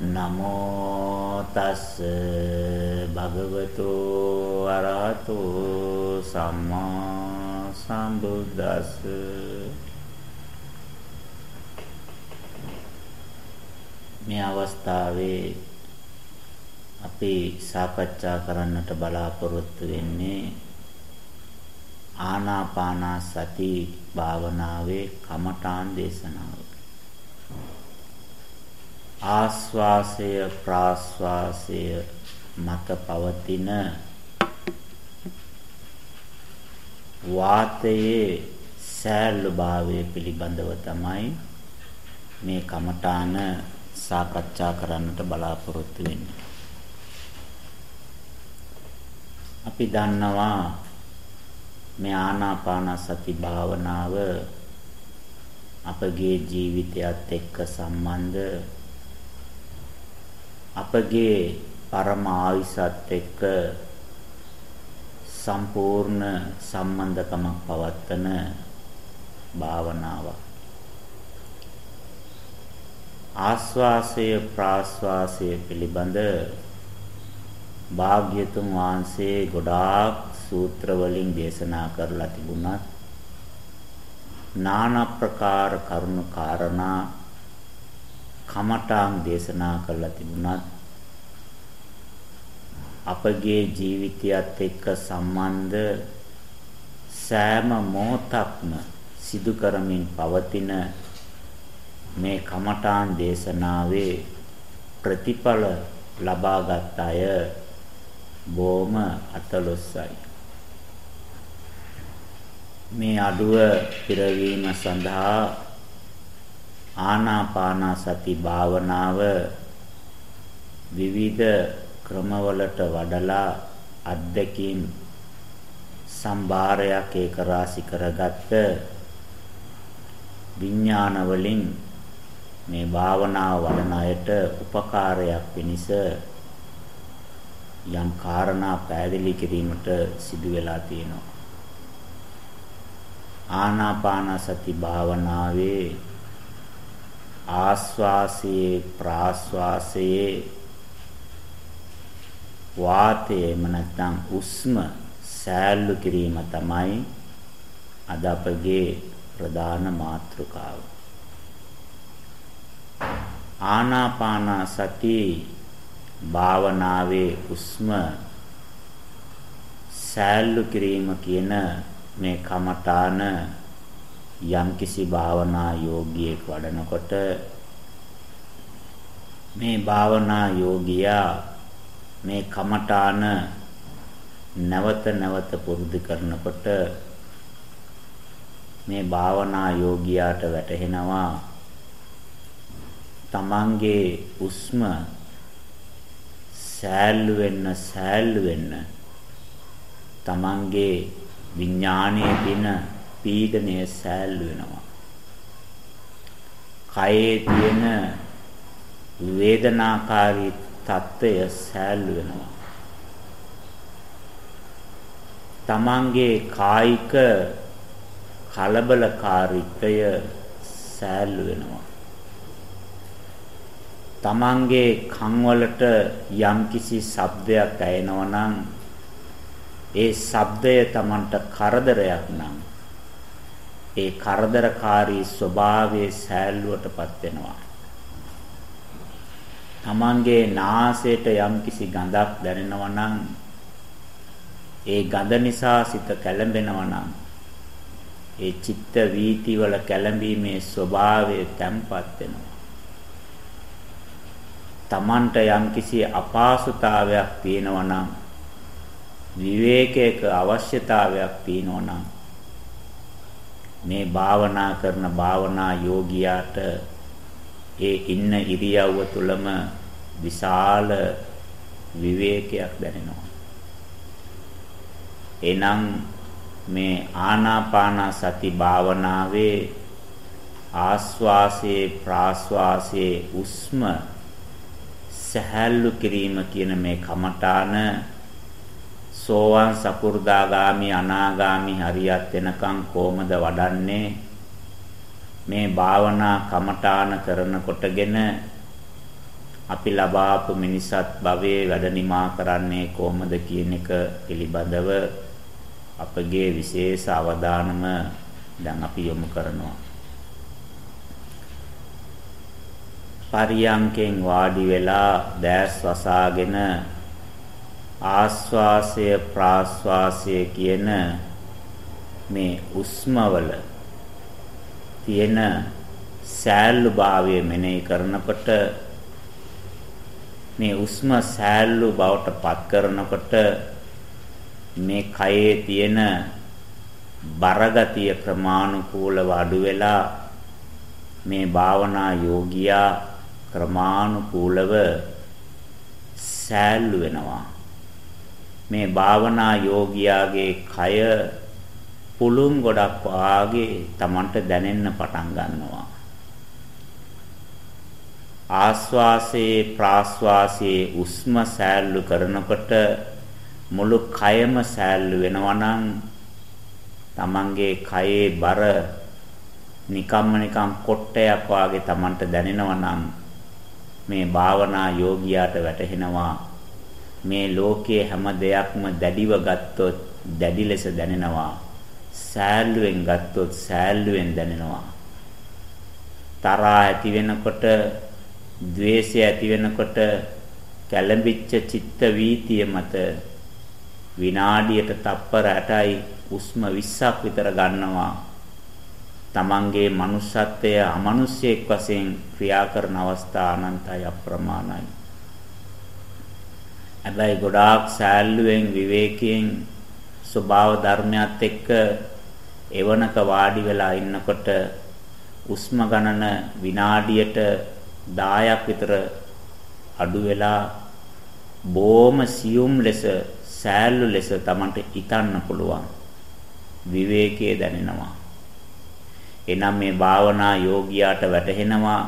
නමෝ තස් භගවතු අරහතු සම්මා සම්බුද්දස්ස. මේ අවස්ථාවේ අපි සාකච්ඡා කරන්නට බලාපොරොත්තු වෙන්නේ ආනාපාන සති භාවනාවේ කමඨාන් දේශනාව. ආස්වාසය ප්‍රාස්වාසය මත පවතින වාතයේ සෑල්ලු භාවය පිළිබඳව තමයි මේ කමඨාන සාකච්ඡා කරන්නට බලාපොරොත්තු වෙන්නේ. අපි දන්නවා මේ ආනාපාන සති භාවනාව අපගේ ජීවිතයත් එක්ක සම්බන්ධ අපගේ පරම ආයසත් එක්ක සම්පූර්ණ සම්බන්ධකමක් පවත්වන භාවනාවක්. ආස්වාසය ප්‍රාස්වාසය පිළිබඳ භාග්‍යතුන් වහන්සේ ගොඩාක් සූත්‍ර වලින් දේශනා කරලා තිබුණත් নানা ප්‍රකාර කරුණු කාරණා කමඨාන් දේශනා කරලා තිබුණත් අපගේ ජීවිතයත් එක්ක සම්බන්ධ සෑම මොහොතක්ම සිදු කරමින් පවතින මේ කමඨාන් දේශනාවේ ප්‍රතිඵල ලබාගත් අය බොහොම අතලොස්සයි. මේ අඩුව පිරවීම සඳහා ආනාපාන සති භාවනාව විවිධ ක්‍රමවලට වඩලා අත්දැකීම් සම්භාරයක් ඒක රාශි කරගත්ත විඥාන වලින් මේ භාවනාව වඩන අයට උපකාරයක් පිණිස යම් කාරණා පැහැදිලි කිරීමට සිදු වෙලා තියෙනවා. ආනාපාන සති භාවනාවේ ආස්වාසයේ ප්‍රාස්වාසයේ වාතයේම නැත්නම් උස්ම සෑල්ලු කිරීම තමයි අද අපගේ ප්‍රධාන මාතෘකාව. ආනාපාන සති භාවනාවේ උස්ම සෑල්ලු කිරීම කියන මේ කමඨාන යම්කිසි භාවනා යෝගියෙක් වඩනකොට මේ භාවනා යෝගියා මේ කමඨාන නැවත නැවත පුරුදු කරනකොට මේ භාවනා යෝගියාට වැටහෙනවා තමන්ගේ උස්ම සෑල්ලු වෙන්න සෑල්ලු වෙන්න තමන්ගේ විඥානයේ දින පීඩණය සෑල් වෙනවා. කයේ තියෙන වේදනාකාරී తত্ত্বය සෑල් වෙනවා. තමන්ගේ කායික කලබලකාරීත්වය සෑල් වෙනවා. තමන්ගේ කන් වලට යම්කිසි ශබ්දයක් ඇහෙනවා නම් ඒ ශබ්දය තමන්ට කරදරයක් නම් ඒ කරදරකාරී ස්වභාවයේ සෑල්ලුවටපත් වෙනවා. තමන්ගේ නාසයට යම්කිසි ගඳක් දැනෙනවා නම් ඒ ගඳ නිසා සිත කැළඹෙනවා නම් ඒ චිත්ත වීතිවල කැළඹීමේ ස්වභාවය තැම්පත් වෙනවා. තමන්ට යම්කිසි අපහසුතාවයක් තියෙනවා නම් විවේකයක අවශ්‍යතාවයක් තියෙනවා නම් මේ භාවනා කරන භාවනා යෝගියාට ඒ ඉන්න ඉරියව්ව තුළම විශාල විවේකයක් දැනෙනවා. එනම් මේ ආනාපාන සති භාවනාවේ ආස්වාසේ ප්‍රාස්වාසේ උස්ම සහැල්ලු කිරීම කියන මේ කමඨාන සෝවාන් සකු르දාගාමි අනාගාමි හරියත් වෙනකන් කොහමද වඩන්නේ මේ භාවනා කමඨාන කරන කොටගෙන අපි ලබාපු මිනිසත් භවයේ වැඩ නිමා කරන්නේ කොහොමද කියන එක පිළිබඳව අපගේ විශේෂ අවධානම දැන් අපි යොමු කරනවා. පරියංකෙන් වාඩි වෙලා දැස් වසාගෙන ආස්වාසය ප්‍රාස්වාසය කියන මේ උස්මවල තියෙන සෑල්ලු භාවය මෙනෙහි කරනකොට මේ උස්ම සෑල්ලු බවට පත් කරනකොට මේ කයේ තියෙන බරගතිය ක්‍රමානුකූලව අඩු වෙලා මේ භාවනා යෝගියා ක්‍රමානුකූලව සෑල්ලු වෙනවා. මේ භාවනා යෝගියාගේ කය පුළුම් ගොඩක් වාගේ Tamanට දැනෙන්න පටන් ගන්නවා. ආස්වාසේ ප්‍රාස්වාසේ උස්ම සෑල්ලු කරනකොට මුළු කයම සෑල්ලු වෙනවා නම් තමන්ගේ කයේ බර නිකම්ම නිකම් කොට්ටයක් වාගේ තමන්ට දැනෙනවා නම් මේ භාවනා යෝගියාට වැටහෙනවා මේ ලෝකයේ හැම දෙයක්ම දැඩිව ගත්තොත් දැඩි ලෙස දැනෙනවා. සෑල්ලුවෙන් ගත්තොත් සෑල්ලුවෙන් දැනෙනවා. තරහා ඇති වෙනකොට ද්වේෂය ඇති වෙනකොට කැළඹිච්ච චිත්ත වීතිය මත විනාඩියට තප්පර 8යි උස්ම 20ක් විතර ගන්නවා. තමන්ගේ manussත්වය අමනුෂ්‍යයෙක් වශයෙන් ක්‍රියා කරන අවස්ථා අනන්තයි අප්‍රමාණයි. හැබැයි ගොඩාක් සෑල්ලුවෙන් විවේකයෙන් ස්වභාව ධර්මයත් එක්ක එවනක වාඩි වෙලා ඉන්නකොට උස්ම ගණන විනාඩියට 10ක් විතර අඩු වෙලා බොහොම සියුම් ලෙස සෑල්ලු ලෙස Tamanට හිතන්න පුළුවන්. විවේකයේ දැනෙනවා. එනම් මේ භාවනා යෝගියාට වැටහෙනවා.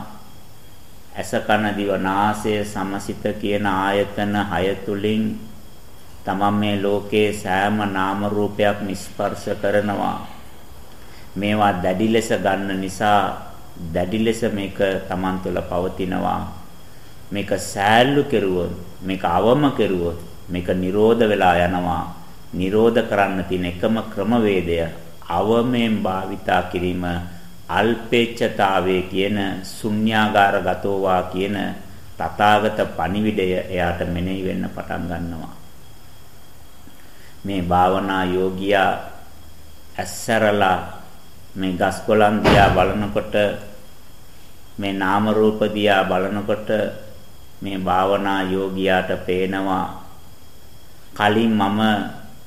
ඇස කන දිව නාසය සමසිත කියන ආයතන හය තුලින් තමන් මේ ලෝකේ සෑම නාම රූපයක් නිස්පර්ශ කරනවා. මේවා දැඩි ලෙස ගන්න නිසා දැඩි ලෙස මේක Taman තුළ පවතිනවා. මේක සෑල්ලු කෙරුවොත් මේක අවම කෙරුවොත් මේක නිරෝධ වෙලා යනවා. නිරෝධ කරන්න තියෙන එකම ක්‍රමවේදය අවමෙන් භාවිතා කිරීම අල්පේච්ඡතාවයේ කියන ශුන්‍යාගාර ගතෝවා කියන තථාගත පණිවිඩය එයාට මෙනෙහි වෙන්න පටන් ගන්නවා. මේ භාවනා යෝගියා ඇස්සරලා මේ ගස්කොලන් දිහා බලනකොට මේ නාම රූප දිහා බලනකොට මේ භාවනා යෝගියාට පේනවා කලින් මම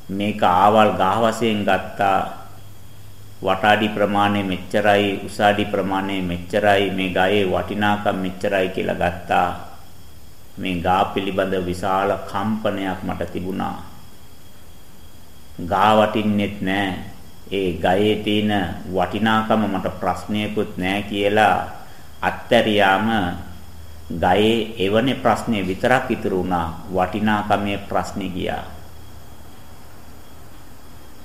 මේක ආවල් ගහ වශයෙන් ගත්තා වටාඩි ප්‍රමාණය මෙච්චරයි උසාඩි ප්‍රමාණය මෙච්චරයි මේ ගායේ වටිනාකම් මෙච්චරයි කියලා ගත්තා. මේ ගා පිළිබඳ විශාල කම්පනයක් මට තිබුණා. ගා වටින්නෙත් නැහැ ඒ ගයේ තියෙන වටිනාකම මට ප්‍රශ්නයකුත් නැහැ කියලා අත්තරියාම ගයේ එවනේ ප්‍රශ්නේ විතරක් ඉතුරු වුණා. වටිනාකමේ ප්‍රශ්නේ ගියා.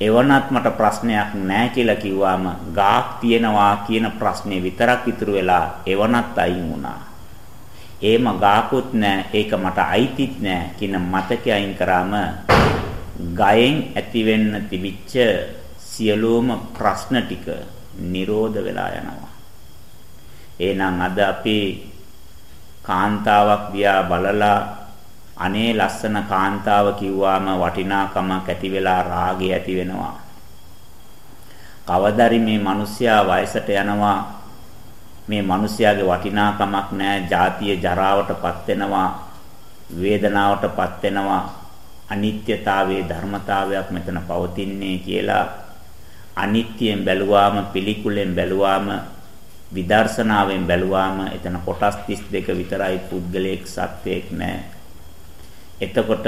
එවනත් මට ප්‍රශ්නයක් නැහැ කියලා කිව්වාම ගාක් තියනවා කියන ප්‍රශ්නේ විතරක් ඉතුරු වෙලා එවනත් අයින් වුණා. ඒම ගාකුත් නැහැ ඒක මට අයිතිත් නැහැ කියන මතකය අයින් කරාම ගයෙන් ඇති වෙන්න තිබිච්ච සියලුම ප්‍රශ්න ටික නිරෝධ වෙලා යනවා. එහෙනම් අද අපි කාන්තාවක් දිහා බලලා අනේ ලස්සන කාන්තාව කිව්වාම වටිනාකමක් ඇති වෙලා රාගය ඇති වෙනවා. කවදාරි මේ මිනිස්සයා වයසට යනවා මේ මිනිස්යාගේ වටිනාකමක් නැහැ ජාතිය ජරාවටපත් වෙනවා වේදනාවටපත් වෙනවා අනිත්‍යතාවයේ ධර්මතාවයක් මෙතන පවතින්නේ කියලා අනිත්‍යයෙන් බැලුවාම පිළිකුලෙන් බැලුවාම විදර්ශනාවෙන් බැලුවාම එතන කොටස් 32 විතරයි පුද්ගලයෙක් සත්වයක් නැහැ. එතකොට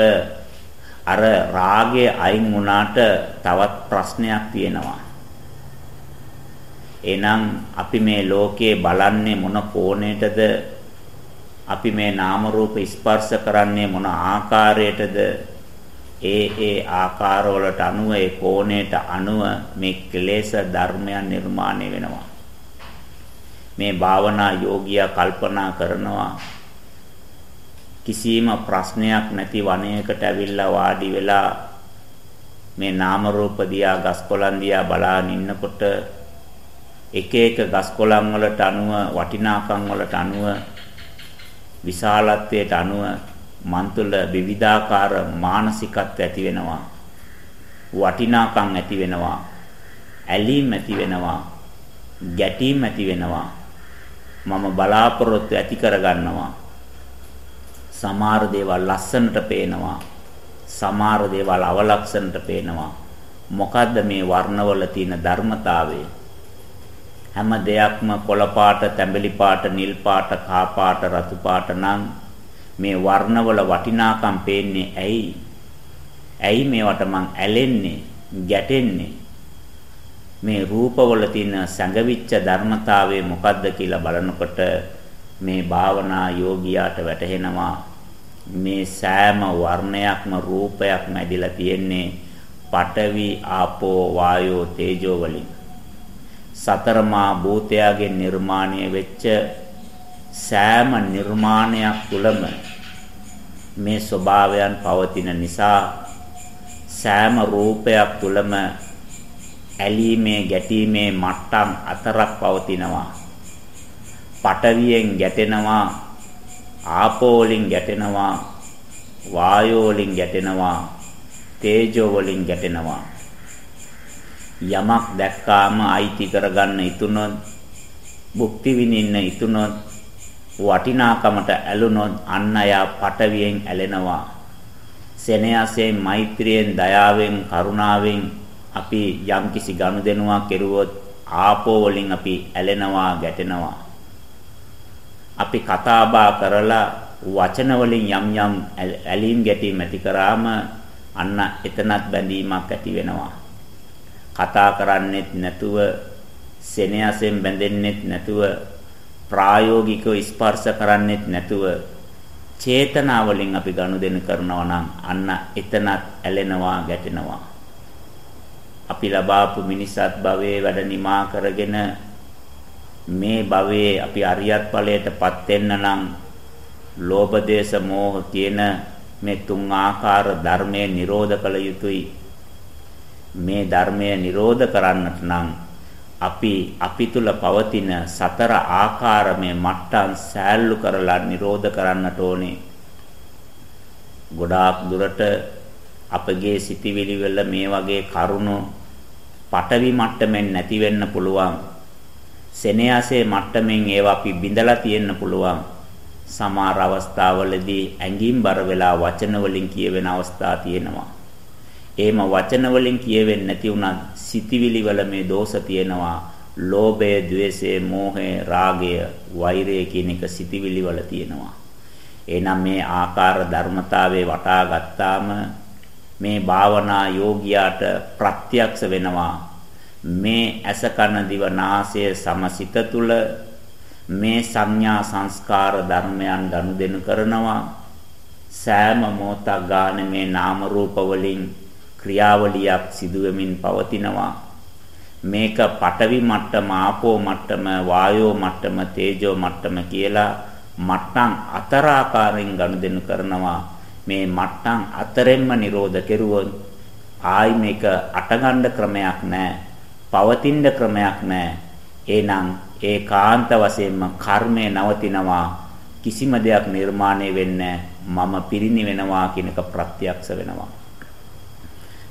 අර රාගය අයින් වුණාට තවත් ප්‍රශ්නයක් තියෙනවා. එහෙනම් අපි මේ ලෝකේ බලන්නේ මොන කෝණයටද? අපි මේ නාම රූප ස්පර්ශ කරන්නේ මොන ආකාරයටද? ඒ ඒ ආකාරවලට අනුව ඒ කෝණයට අනුව මේ ක්ලේශ ධර්මයන් නිර්මාණය වෙනවා. මේ භාවනා යෝගියා කල්පනා කරනවා කිසිම ප්‍රශ්නයක් නැති වනයකට ඇවිල්ලා වාඩි වෙලා මේ නාම රූප දියා ගස් කොළන් දියා බලාගෙන ඉන්නකොට එක එක ගස් කොළන් වලට අනුව වටිනාකම් වලට අනුව විශාලත්වයට අනුව මන් තුළ විවිධාකාර මානසිකත්ව ඇති වෙනවා. වටිනාකම් ඇති වෙනවා. ඇලීම් ඇති වෙනවා. ගැටීම් ඇති වෙනවා. මම බලාපොරොත්තු ඇති කරගන්නවා. සමහර දේවල් ලස්සනට පේනවා සමහර දේවල් අවලක්ෂණට පේනවා මොකද්ද මේ වර්ණවල තියෙන ධර්මතාවය හැම දෙයක්ම කොළ පාට, තැඹිලි පාට, නිල් පාට, කා පාට, රතු පාට නම් මේ වර්ණවල වටිනාකම් පේන්නේ ඇයි? ඇයි මේවට මං ඇලෙන්නේ, ගැටෙන්නේ? මේ රූපවල තියෙන සංගවිච්ච ධර්මතාවය මොකද්ද කියලා බලනකොට මේ භාවනා යෝගියාට වැටහෙනවා මේ සෑම වර්ණයක්ම රූපයක්ම ඇදිලා තියෙන්නේ පඨවි ආපෝ වායෝ තේජෝ වලින්. සතරමා භූතයාගෙන් නිර්මාණය වෙච්ච සෑම නිර්මාණයක් තුළම මේ ස්වභාවයන් පවතින නිසා සෑම රූපයක් තුළම ඇලීමේ ගැටීමේ මට්ටම් අතරක් පවතිනවා. පටවියෙන් ගැටෙනවා. ආපෝ වලින් ගැටෙනවා වායෝ වලින් ගැටෙනවා තේජෝ වලින් ගැටෙනවා. යමක් දැක්කාම අයිති කරගන්න ඉතුනොත් භුක්ති විඳින්න ඉතුනොත් වටිනාකමට ඇලුනොත් අන්න යා පටවියෙන් ඇලෙනවා. සෙනෙහසෙන් මෛත්‍රියෙන් දයාවෙන් කරුණාවෙන් අපි යම්කිසි ගනුදෙනුවක් කෙරුවොත් ආපෝ වලින් අපි ඇලෙනවා ගැටෙනවා. අපි කතාබහ කරලා වචන වලින් යම් යම් ඇලීම් ගැටීම් ඇති කරාම අන්න එතනත් බැඳීමක් ඇති වෙනවා. කතා කරන්නෙත් නැතුව සෙනෙහසෙන් බැඳෙන්නෙත් නැතුව ප්‍රායෝගිකව ස්පර්ශ කරන්නෙත් නැතුව චේතනාවලින් අපි ගනුදෙනු කරනවා නම් අන්න එතනත් ඇලෙනවා ගැටෙනවා. අපි ලබාපු මිනිසත් භවයේ වැඩ නිමා කරගෙන මේ භවයේ අපි අරියත් ඵලයටපත් වෙන්න නම් ලෝභ දේශ මොහ කියන මේ තුන් ආකාර ධර්මයේ නිරෝධ කළ යුතුයි මේ ධර්මය නිරෝධ කරන්නට නම් අපි අපි තුල පවතින සතර ආකාරමේ මට්ටම් සෑල්ලු කරලා නිරෝධ කරන්නට ඕනේ. ගොඩාක් දුරට අපගේ සිතිවිලි වල මේ වගේ කරුණු පටවි මට්ටමින් නැති වෙන්න පුළුවන්. සෙනෙහසේ මට්ටමින් ඒවා අපි බිඳලා තියෙන්න පුළුවන්. සමහර අවස්ථාවලදී ඇඟින් බර වෙලා වචන වලින් කියවෙන අවස්ථා තියෙනවා. එහෙම වචන වලින් කියවෙන්නේ නැති වුණත් සිතිවිලි වල මේ දෝෂ තියෙනවා. ලෝභය, ద్వේෂය, මෝහය, රාගය, වෛරය කියන එක සිතිවිලි වල තියෙනවා. එහෙනම් මේ ආකාර ධර්මතාවේ වටා ගත්තාම මේ භාවනා යෝගියාට ප්‍රත්‍යක්ෂ වෙනවා. මේ ඇස කන දිව නාසය සමසිත තුල මේ සංඥා සංස්කාර ධර්මයන් ගනුදෙනු කරනවා සෑම මොහොතක් ගානේ මේ නාම රූප වලින් ක්‍රියාවලියක් සිදුවෙමින් පවතිනවා. මේක පඨවි මට්ටම, ආපෝ මට්ටම, වායෝ මට්ටම, තේජෝ මට්ටම කියලා මට්ටම් අතර ආකාරයෙන් ගනුදෙනු කරනවා. මේ මට්ටම් අතරෙන්ම නිරෝධ කෙරුවොත් ආයි මේක අටගණ්ඩ ක්‍රමයක් නැහැ. පවතින ක්‍රමයක් නැහැ. එහෙනම් ඒකාන්ත වශයෙන්ම කර්මය නවතිනවා. කිසිම දෙයක් නිර්මාණය වෙන්නේ මම පිරිණිවෙනවා කියනක ප්‍රත්‍යක්ෂ වෙනවා.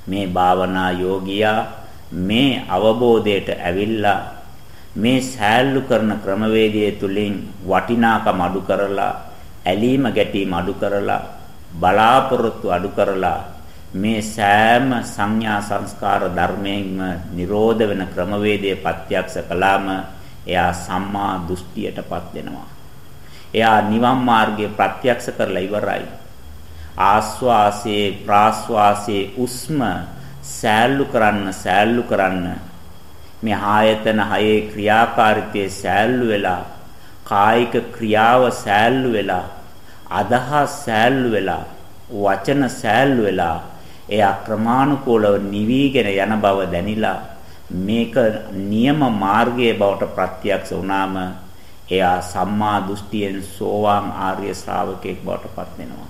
මේ භාවනා යෝගියා මේ අවබෝධයට ඇවිල්ලා මේ සෑල්ලු කරන ක්‍රමවේදය තුලින් වටිනාකම අඩු කරලා ඇලීම ගැටීම අඩු කරලා බලාපොරොත්තු අඩු කරලා මේ සෑම සංඥා සංස්කාර ධර්මයෙන්ම නිරෝධ වෙන ක්‍රමවේදය ප්‍රත්‍යක්ෂ කළාම එයා සම්මා දෘෂ්ටියටපත් වෙනවා. එයා නිවන් මාර්ගය ප්‍රත්‍යක්ෂ කරලා ඉවරයි. ආස්වාසේ ප්‍රාස්වාසේ උස්ම සෑල්ලු කරන්න සෑල්ලු කරන්න මේ ආයතන හයේ ක්‍රියාකාරීත්වයේ සෑල්ලු වෙලා කායික ක්‍රියාව සෑල්ලු වෙලා අදහස් සෑල්ලු වෙලා වචන සෑල්ලු වෙලා එයා ක්‍රමානුකූලව නිවිගෙන යන බව දැනිලා මේක නියම මාර්ගයේ බවට ප්‍රත්‍යක්ෂ වුණාම එයා සම්මා දෘෂ්ටියෙන් සෝවාන් ආර්ය ශ්‍රාවකයෙක් බවට පත් වෙනවා.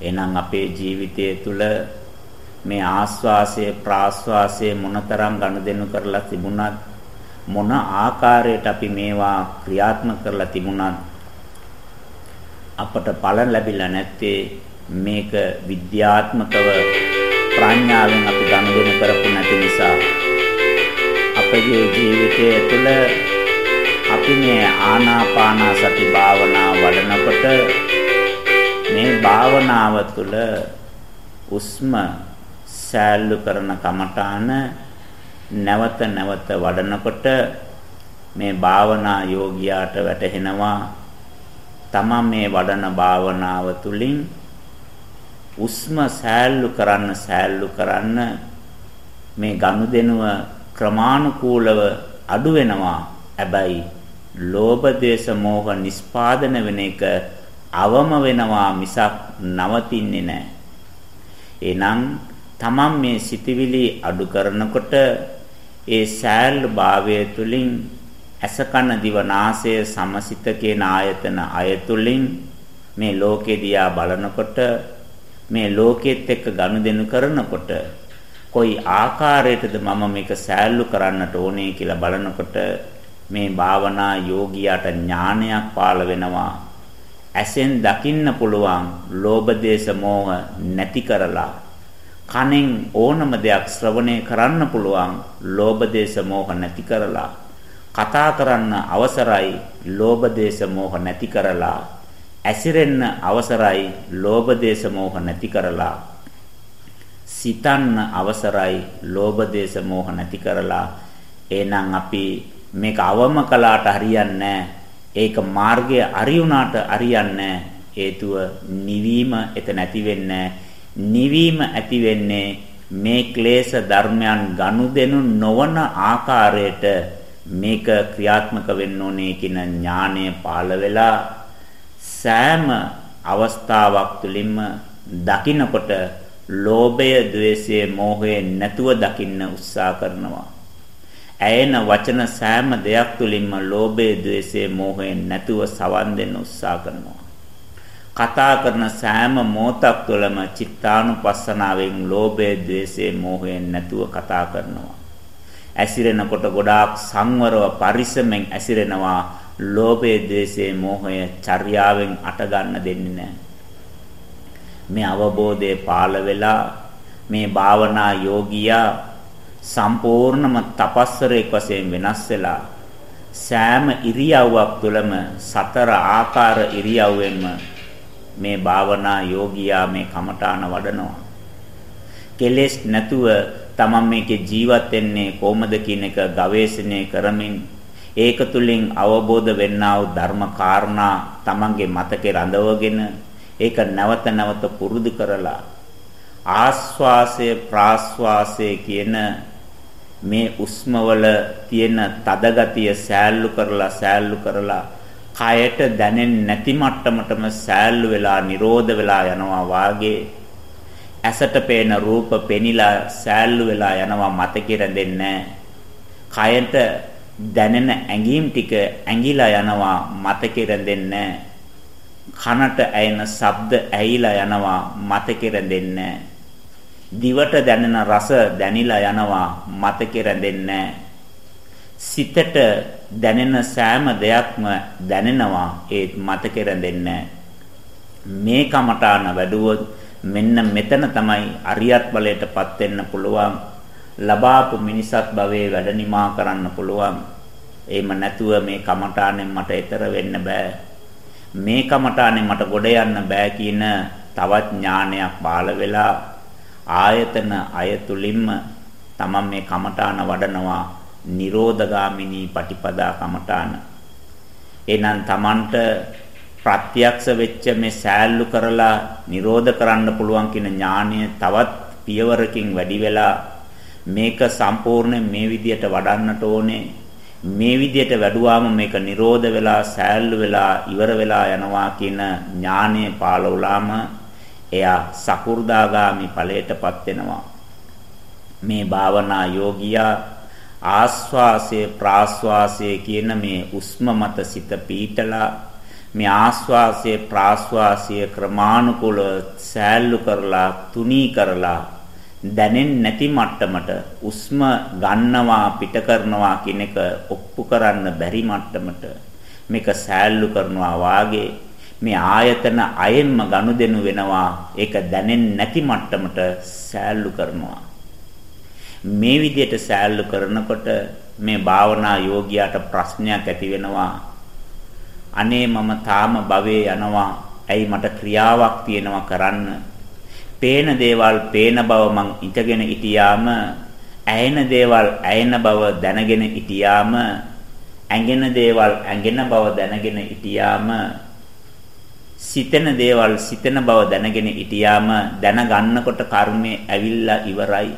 එහෙනම් අපේ ජීවිතය තුළ මේ ආස්වාසය ප්‍රාස්වාසය මොනතරම් ගනුදෙනු කරලා තිබුණත් මොන ආකාරයට අපි මේවා ක්‍රියාත්මක කරලා තිබුණත් අපට ඵල ලැබිලා නැත්තේ මේක විද්‍යාත්මකව ප්‍රඥාවෙන් අපි ගනුදෙනු කරපු නැති නිසා. අපගේ ජීවිතය තුළ අපි මේ ආනාපාන සති භාවනාව වඩනකොට මේ භාවනාව තුළ උස්ම සෑල්ලු කරන කමඨාන නැවත නැවත වඩනකොට මේ භාවනා යෝගියාට වැටහෙනවා. තමන් මේ වඩන භාවනාව තුළින් උස්ම සෑල්ලු කරන්න සෑල්ලු කරන්න මේ ගනුදෙනුව ක්‍රමානුකූලව අඩු වෙනවා. හැබැයි ලෝභ දේශ මොහ නිස්පාදන වෙන එක අවම වෙනවා මිසක් නවතින්නේ නැහැ. එනම් තමන් මේ සිටිවිලි අඩු කරනකොට ඒ සෑල්ලු භාවය තුළින් ඇසකන දිවනාසය සමසිත කියන ආයතන අයතුලින් මේ ලෝකෙ දිහා බලනකොට මේ ලෝකෙත් එක්ක ගනුදෙනු කරනකොට කොයි ආකාරයටද මම මේක සෑල්ලු කරන්නට ඕනේ කියලා බලනකොට මේ භාවනා යෝගියාට ඥානයක් පාළ වෙනවා. ඇසෙන් දකින්න පුළුවන් ලෝභ දේශ මොහ නැති කරලා කනෙන් ඕනම දෙයක් ශ්‍රවණය කරන්න පුළුවන් ලෝභ දේශ මොහ නැති කරලා කතා කරන්න අවසරයි ලෝභ දේශ මොහ නැති කරලා ඇසිරෙන්න අවසරයි ලෝභ දේශ මොහ නැති කරලා. සිතන්න අවසරයි ලෝභ දේශ මොහ නැති කරලා. එහෙනම් අපි මේක අවම කළාට හරියන්නේ ඒක මාර්ගය අරියුණාට හරියන්නේ හේතුව නිවීම එතන ඇති වෙන්නේ නිවීම ඇති වෙන්නේ මේ ක්ලේශ ධර්මයන් ගනුදෙනු නොවන ආකාරයට මේක ක්‍රියාත්මක වෙන්න ඕනේ කියන ඥානය පාළ වෙලා සෑම අවස්ථාවක් තුළින්ම දකිනකොට ලෝභය, ద్వේෂය, මෝහය නැතුව දකින්න උත්සාහ කරනවා. ඇයෙන වචන සෑම දෙයක් තුළින්ම ලෝභය, ద్వේෂය, මෝහය නැතුව සවන් දෙන්න උත්සාහ කරනවා. කතා කරන සෑම මොහොතක් තුළම චිත්තානුපස්සනාවෙන් ලෝභය, ద్వේෂය, මෝහය නැතුව කතා කරනවා. ඇසිරෙනකොට ගොඩාක් සංවරව පරිස්සමෙන් ඇසිරෙනවා ලෝභය, ද්වේෂය, මෝහය චර්යාවෙන් අට ගන්න දෙන්නේ නැහැ. මේ අවබෝධය පාළ වෙලා මේ භාවනා යෝගියා සම්පූර්ණම තපස්සරයක් වශයෙන් වෙනස් වෙලා සෑම ඉරියව්වක් තුළම සතර ආකාර ඉරියව්වෙන්ම මේ භාවනා යෝගියා මේ කමඨාන වඩනවා. කෙලෙස් නැතුව තමන් මේකේ ජීවත් වෙන්නේ කොහොමද කියන එක ගවේෂණය කරමින් ඒක තුලින් අවබෝධ වෙන්නා වූ ධර්ම කාරණා තමන්ගේ මතකේ රඳවගෙන ඒක නැවත නැවත පුරුදු කරලා ආස්වාසය ප්‍රාස්වාසය කියන මේ උස්මවල තියෙන තද ගතිය සෑල්ලු කරලා සෑල්ලු කරලා කයට දැනෙන්නේ නැති මට්ටමටම සෑල්ලු වෙලා නිරෝධ වෙලා යනවා වාගේ ඇසට පේන රූප පෙනිලා සෑල්ලු වෙලා යනවා මතකෙ රැඳෙන්නේ කයට දැනෙන ඇඟීම් ටික ඇඟිලා යනවා මතකෙ රැඳෙන්නේ කනට ඇයෙන ශබ්ද ඇහිලා යනවා මතකෙ රැඳෙන්නේ දිවට දැනෙන රස දැනිලා යනවා මතකෙ රැඳෙන්නේ සිතට දැනෙන සෑම දෙයක්ම දැනෙනවා ඒ මතකෙ රැඳෙන්නේ මේ කමඨාන වැඩුවොත් මෙන්න මෙතන තමයි අරියත් බලයටපත් වෙන්න පුළුවන්. ලබාපු මිනිසත් භවයේ වැඩ නිමා කරන්න පුළුවන්. එහෙම නැතුව මේ කමඨාණයෙන් මට ඈතර වෙන්න බෑ. මේ කමඨාණයෙන් මට ගොඩ යන්න බෑ කියන තවත් ඥානයක් පාළ වෙලා ආයතන අයතුලින්ම තමන් මේ කමඨාන වඩනවා නිරෝධගාමිනී පටිපදා කමඨාන. එහෙනම් තමන්ට ප්‍රත්‍යක්ෂ වෙච්ච මේ සෑල්ලු කරලා නිරෝධ කරන්න පුළුවන් කියන ඥානය තවත් පියවරකින් වැඩි වෙලා මේක සම්පූර්ණයෙන් මේ විදියට වඩන්නට ඕනේ. මේ විදියට වැඩුවාම මේක නිරෝධ වෙලා සෑල්ලු වෙලා ඉවර වෙලා යනවා කියන ඥානය පාලවලාම එයා සකු르දාගාමි ඵලයටපත් වෙනවා. මේ භාවනා යෝගියා ආස්වාසය ප්‍රාස්වාසය කියන මේ උස්ම මත සිත පීටලා මේ ආස්වාසය ප්‍රාස්වාසය ක්‍රමානුකූල සෑල්ලු කරලා තුනී කරලා දැනෙන්නේ නැති මට්ටමට උස්ම ගන්නවා පිට කරනවා කියන එක ඔප්පු කරන්න බැරි මට්ටමට මේක සෑල්ලු කරනවා වාගේ මේ ආයතන අයෙන්ම ගනුදෙනු වෙනවා. ඒක දැනෙන්නේ නැති මට්ටමට සෑල්ලු කරනවා. මේ විදිහට සෑල්ලු කරනකොට මේ භාවනා යෝගියාට ප්‍රශ්නයක් ඇති වෙනවා. අනේ මම තාම භවයේ යනවා. ඇයි මට ක්‍රියාවක් තියෙනවා කරන්න? පේන දේවල් පේන බව මං ඉඳගෙන හිටියාම ඇයෙන දේවල් ඇයෙන බව දැනගෙන හිටියාම ඇඟෙන දේවල් ඇඟෙන බව දැනගෙන හිටියාම සිතෙන දේවල් සිතෙන බව දැනගෙන හිටියාම දැනගන්නකොට කර්මය ඇවිල්ලා ඉවරයි.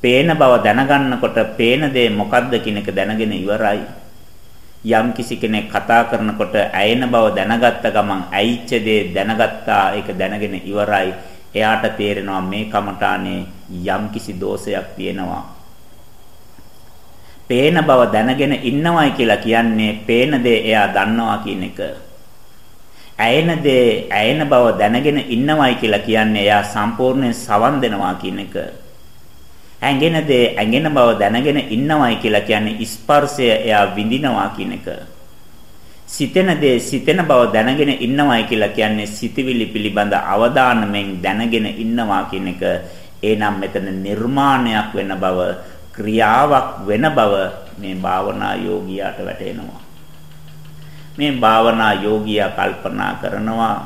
පේන බව දැනගන්නකොට පේන දේ මොකද්ද කියන එක දැනගෙන ඉවරයි. යම් කිසි කෙනෙක් කතා කරනකොට ඇයෙන බව දැනගත්ත ගමන් ඇයිච්ච දේ දැනගත්තා ඒක දැනගෙන ඉවරයි. එයාට තේරෙනවා මේ කමඨානේ යම් කිසි දෝෂයක් තියෙනවා. පේන බව දැනගෙන ඉන්නවයි කියලා කියන්නේ පේන දේ එයා දන්නවා කියන එක. ඇයෙන දේ ඇයෙන බව දැනගෙන ඉන්නවයි කියලා කියන්නේ එයා සම්පූර්ණයෙන් සවන් දෙනවා කියන එක. ඇඟෙන දේ ඇඟෙන බව දැනගෙන ඉන්නවයි කියලා කියන්නේ ස්පර්ශය එයා විඳිනවා කියන එක. සිතෙන දේ සිතෙන බව දැනගෙන ඉන්නවයි කියලා කියන්නේ සිතවිලි පිළිබඳ අවධානයෙන් දැනගෙන ඉන්නවා කියන එක. එනම් මෙතන නිර්මාණයක් වෙන බව ක්‍රියාවක් වෙන බව මේ භාවනා යෝගියාට වැටහෙනවා. මේ භාවනා යෝගියා කල්පනා කරනවා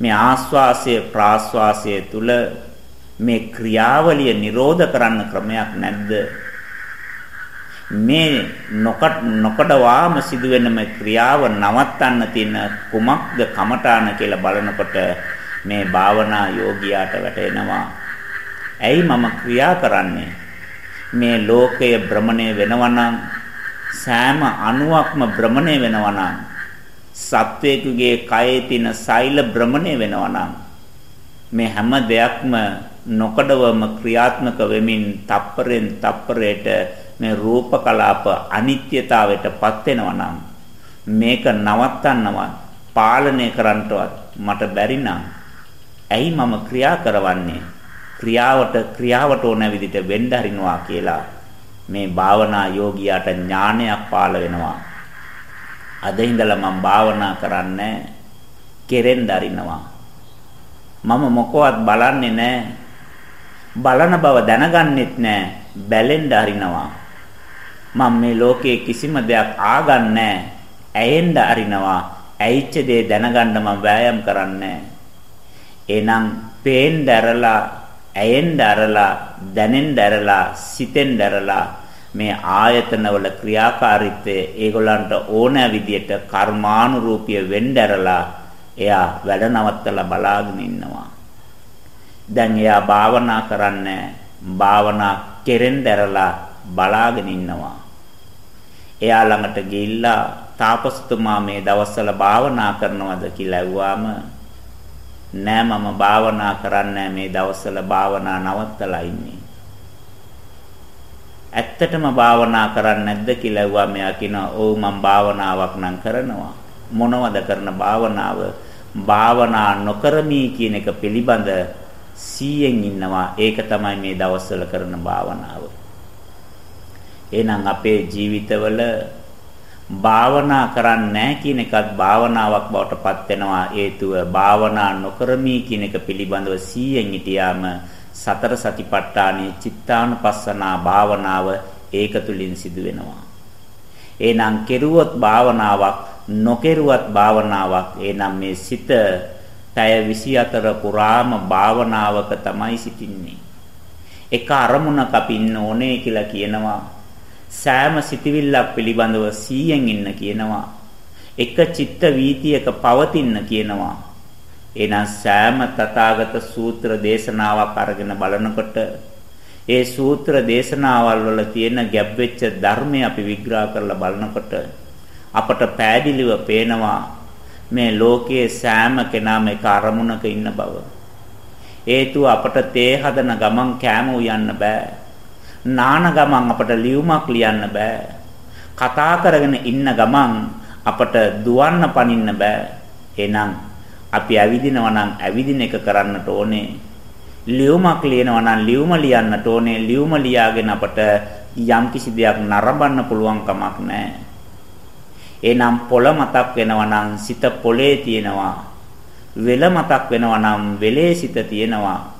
මේ ආස්වාසය ප්‍රාස්වාසය තුල මේ ක්‍රියාවලිය නිරෝධ කරන්න ක්‍රමයක් නැද්ද මේ නොකට නොකඩවාම සිදුවෙන මේ ක්‍රියාව නවත්තන්න තියෙන කුමක්ද කමඨාන කියලා බලනකොට මේ භාවනා යෝගියාට වැටෙනවා. ඇයි මම ක්‍රියා කරන්නේ? මේ ලෝකය භ්‍රමණය වෙනවා සෑම අණුවක්ම භ්‍රමණය වෙනවා නම් සත්වයකගේ කයේ තියෙන සෛල භ්‍රමණය වෙනවා මේ හැම දෙයක්ම නොකඩවම ක්‍රියාත්මක වෙමින් තප්පරෙන් තප්පරයට මේ රූප කලාප අනිත්‍යතාවයටපත් වෙනවා නම් මේක නවත්තන්නවත් පාලනය කරන්නවත් මට බැරි නම් ඇයි මම ක්‍රියා කරවන්නේ ක්‍රියාවට ක්‍රියාවට ඕන විදිහට වෙන්න හරිනවා කියලා මේ භාවනා යෝගියාට ඥානයක් පාළ වෙනවා. අද ඉඳලා මම භාවනා කරන්නේ කෙරෙන් දරිනවා. මම මොකවත් බලන්නේ නැහැ. බලන බව දැනගන්නෙත් නැහැ. බැලෙන්න අරිනවා. මම මේ ලෝකයේ කිසිම දෙයක් ආගන්නේ ඇයෙන්න අරිනවා. ඇයිච්ච දේ දැනගන්න මම වෑයම් කරන්නේ එහෙනම් පේන් දැරලා ඇයෙන් දැරලා දැනෙන් දැරලා සිතෙන් දැරලා මේ ආයතනවල ක්‍රියාකාරීත්වය ඒගොල්ලන්ට ඕනෑ විදියට කර්මානුරූපීය වෙන්න දැරලා එයා වැඩ නවත්තලා බලාගෙන ඉන්නවා. දැන් එයා භාවනා කරන්නේ භාවනා කෙරෙන් දැරලා බලාගෙන ඉන්නවා. එයා ළඟට ගිහිල්ලා තාපසතුමා මේ දවස්වල භාවනා කරනවද කියලා ඇහුවාම නෑ මම භාවනා කරන්නේ මේ දවස්වල භාවනා නවත්තලා ඉන්නේ. ඇත්තටම භාවනා කරන්නේ නැද්ද කියලා ඇහුවා මෙයා කියනවා ඔව් මම භාවනාවක් නම් කරනවා. මොනවද කරන භාවනාව? භාවනා නොකරමි කියන එක පිළිබඳ 100න් ඉන්නවා. ඒක තමයි මේ දවස්වල කරන භාවනාව. එහෙනම් අපේ ජීවිතවල භාවනා කරන්නේ නැහැ කියන එකත් භාවනාවක් බවට පත් වෙනවා. හේතුව භාවනා නොකරමි කියන එක පිළිබඳව 100න් හිටියාම සතර සතිපට්ඨානේ චිත්තානුපස්සනා භාවනාව ඒක තුලින් සිදු වෙනවා. එහෙනම් කෙරුවොත් භාවනාවක් නොකෙරුවත් භාවනාවක්. එහෙනම් මේ සිත පැය 24 පුරාම භාවනාවක තමයි සිටින්නේ. එක අරමුණක් අපි ඉන්න ඕනේ කියලා කියනවා. සෑම සිතවිල්ලක් පිළිබඳව 100න් ඉන්න කියනවා. එක චිත්ත වීතියක පවතින්න කියනවා. එහෙනම් සෑම තථාගත සූත්‍ර දේශනාවක් අරගෙන බලනකොට ඒ සූත්‍ර දේශනාවල් වල තියෙන ගැබ් වෙච්ච ධර්මය අපි විග්‍රහ කරලා බලනකොට අපට පෑදිලිව පේනවා මේ ලෝකයේ සෑම කෙනාම එක අරමුණක ඉන්න බව. හේතුව අපට තේ හදන ගමන් කෑම උයන්න බෑ. නාන ගමන් අපට ලියුමක් ලියන්න බෑ. කතා කරගෙන ඉන්න ගමන් අපට දුවන්න පනින්න බෑ. එහෙනම් අපි ඇවිදිනවා නම් ඇවිදින එක කරන්නට ඕනේ. ලියුමක් ලියනවා නම් ලියුම ලියන්නට ඕනේ. ලියුම ලියාගෙන අපට යම් කිසි දෙයක් නරඹන්න පුළුවන් කමක් නැහැ. එහෙනම් පොළ මතක් වෙනවා නම් සිත පොළේ තියෙනවා. වෙල මතක් වෙනවා නම් වෙලේ සිත තියෙනවා.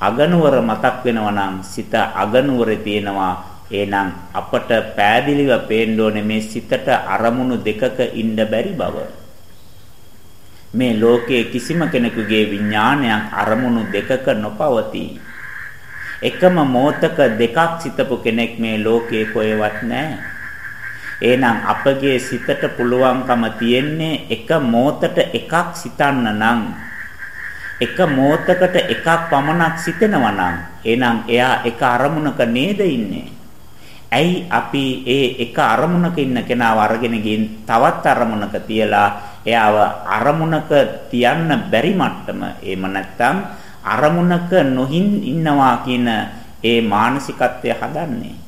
අගනුවර මතක් වෙනවා නම් සිත අගනුවරේ තියෙනවා. එහෙනම් අපට පෑදිලිව පේන්න ඕනේ මේ සිතට අරමුණු දෙකක ඉන්න බැරි බව. මේ ලෝකයේ කිසිම කෙනෙකුගේ විඥානයක් අරමුණු දෙකක නොපවතී. එකම මොහතක දෙකක් සිතපු කෙනෙක් මේ ලෝකේ කොහෙවත් නැහැ. එහෙනම් අපගේ සිතට පුළුවන්කම තියෙන්නේ එක මොහතට එකක් සිතන්න නම් එක මොහතකට එකක් පමණක් සිතෙනවා නම් එහෙනම් එයා එක අරමුණක නේද ඉන්නේ. ඇයි අපි ඒ එක අරමුණක ඉන්න කෙනාව අරගෙන ගින් තවත් අරමුණක තියලා එයාව අරමුණක තියන්න බැරි මට්ටම? එහෙම නැත්නම් අරමුණක නොහින් ඉන්නවා කියන ඒ මානසිකත්වය හදන්නේ.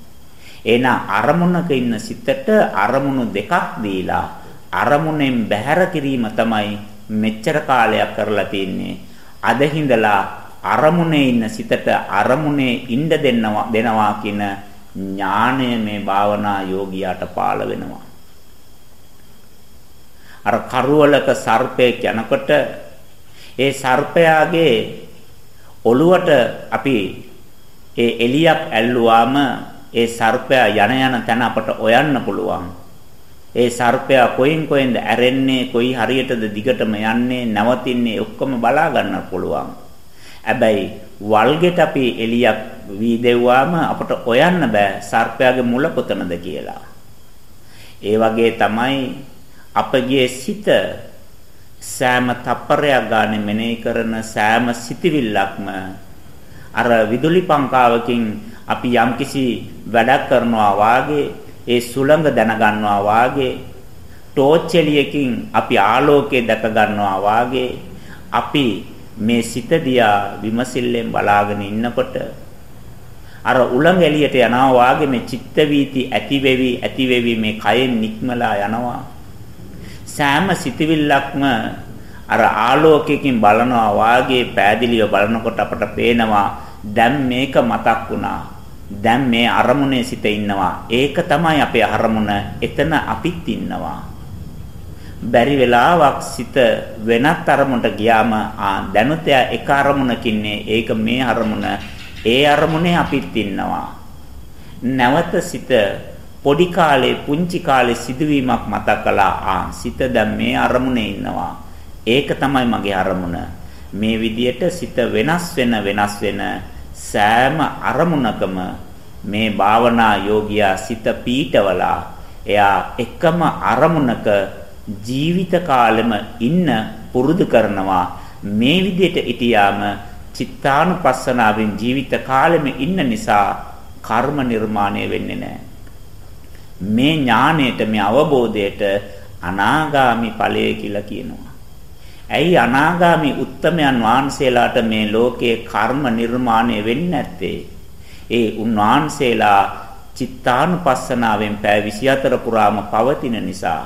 එහෙනම් අරමුණක ඉන්න සිතට අරමුණු දෙකක් දීලා අරමුණෙන් බැහැර කිරීම තමයි මෙච්චර කාලයක් කරලා තින්නේ. අද හිඳලා අරමුණේ ඉන්න සිතට අරමුණේ ඉන්න දෙන්නවා දෙනවා කියන ඥාණය මේ භාවනා යෝගියාට පාළ වෙනවා අර කරුවලක සර්පයෙක් යනකොට ඒ සර්පයාගේ ඔළුවට අපි ඒ එලියක් ඇල්ලුවාම ඒ සර්පයා යන යන තැන අපට හොයන්න පුළුවන්. ඒ සර්පයා කොයින් කොයින්ද ඇරෙන්නේ කොයි හරියටද දිගටම යන්නේ නැවතින්නේ ඔක්කොම බලා ගන්න පුළුවන්. හැබැයි වල්ගෙට අපි එලියක් වීදෙව්වාම අපට හොයන්න බෑ සර්පයාගේ මුල කොතනද කියලා. ඒ වගේ තමයි අපගේ සිත සෑම තප්පරයක් ගානේ මෙනෙහි කරන සෑම සිතිවිල්ලක්ම අර විදුලි පංකාවකින් අපි යම්කිසි වැඩක් කරනවා වාගේ ඒ සුළඟ දැනගන්නවා වාගේ ටෝච් එළියකින් අපි ආලෝකය දැක ගන්නවා වාගේ අපි මේ සිත දිහා විමසිල්ලෙන් බලාගෙන ඉන්නකොට අර උලඟ එළියට යනවා වාගේ මේ චිත්ත වීති ඇති වෙවි ඇති වෙවි මේ කයෙන් නික්මලා යනවා සෑම සිතවිල්ලක්ම අර ආලෝකයකින් බලනවා වාගේ පෑදිලිය බලනකොට අපට පේනවා දැන් මේක මතක් වුණා. දැන් මේ අරමුණේ සිට ඉන්නවා. ඒක තමයි අපේ අරමුණ. එතන අපිත් ඉන්නවා. බැරි වෙලාවක් සිත වෙනත් අරමුණට ගියාම ආ දැනුත් එයා එක අරමුණකින්නේ ඒක මේ අරමුණ ඒ අරමුණේ අපිත් ඉන්නවා නැවත සිත පොඩි කාලේ පුංචි කාලේ සිදුවීමක් මතක් කළා ආ සිත දැන් මේ අරමුණේ ඉන්නවා ඒක තමයි මගේ අරමුණ මේ විදියට සිත වෙනස් වෙන වෙනස් වෙන සෑම අරමුණකම මේ භාවනා යෝගියා සිත පීඨවලා එයා එකම අරමුණක ජීවිත කාලෙම ඉන්න පුරුදු කරනවා මේ විදියට ඉතියාම චිත්තානුපස්සනාවෙන් ජීවිත කාලෙම ඉන්න නිසා කර්ම නිර්මාණය වෙන්නේ නැහැ මේ ඥාණයට මේ අවබෝධයට අනාගාමි ඵලය කියලා කියනවා. ඇයි අනාගාමි උත්තමයන් වහන්සේලාට මේ ලෝකයේ කර්ම නිර්මාණය වෙන්නේ නැත්තේ? ඒ උන්වහන්සේලා චිත්තානුපස්සනාවෙන් පෑ 24 පුරාම පවතින නිසා.